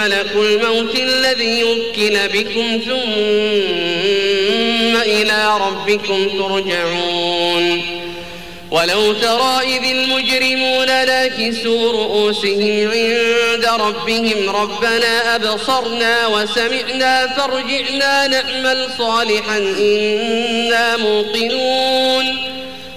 ملك الموت الذي وكل بكم ثم إلى ربكم ترجعون. ولو ترى إذ المجرمون ناكسوا رؤوسهم عند ربهم ربنا أبصرنا وسمعنا فارجعنا نعمل صالحا إنا موقنون.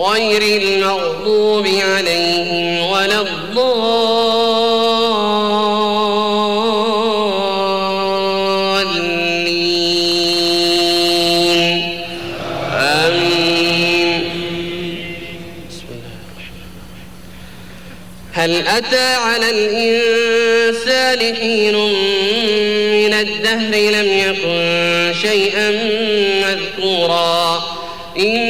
غير المغضوب عليهم ولا الضالين. آمين. بسم الله هل أتى على الإنسان حين من الدهر لم يكن شيئا مذكورا؟ إنا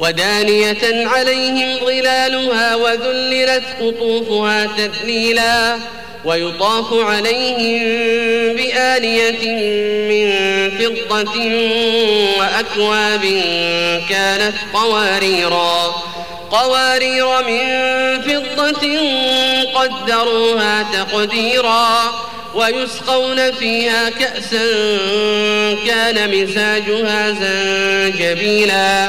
ودانية عليهم ظلالها وذللت قطوفها تذليلا ويطاف عليهم بآنية من فضة وأكواب كانت قواريرا قوارير من فضة قدروها تقديرا ويسقون فيها كأسا كان مزاجها زنجبيلا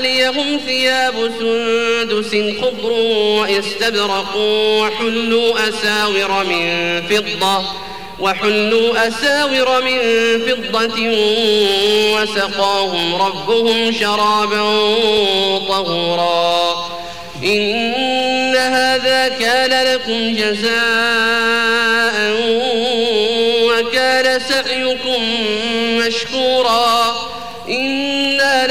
عاليهم ثياب سندس خضر واستبرق وحلوا أساور من فضة وحلوا أساور من فضة وسقاهم ربهم شرابا طهورا. إن هذا كان لكم جزاء وكان سعيكم مشكورا.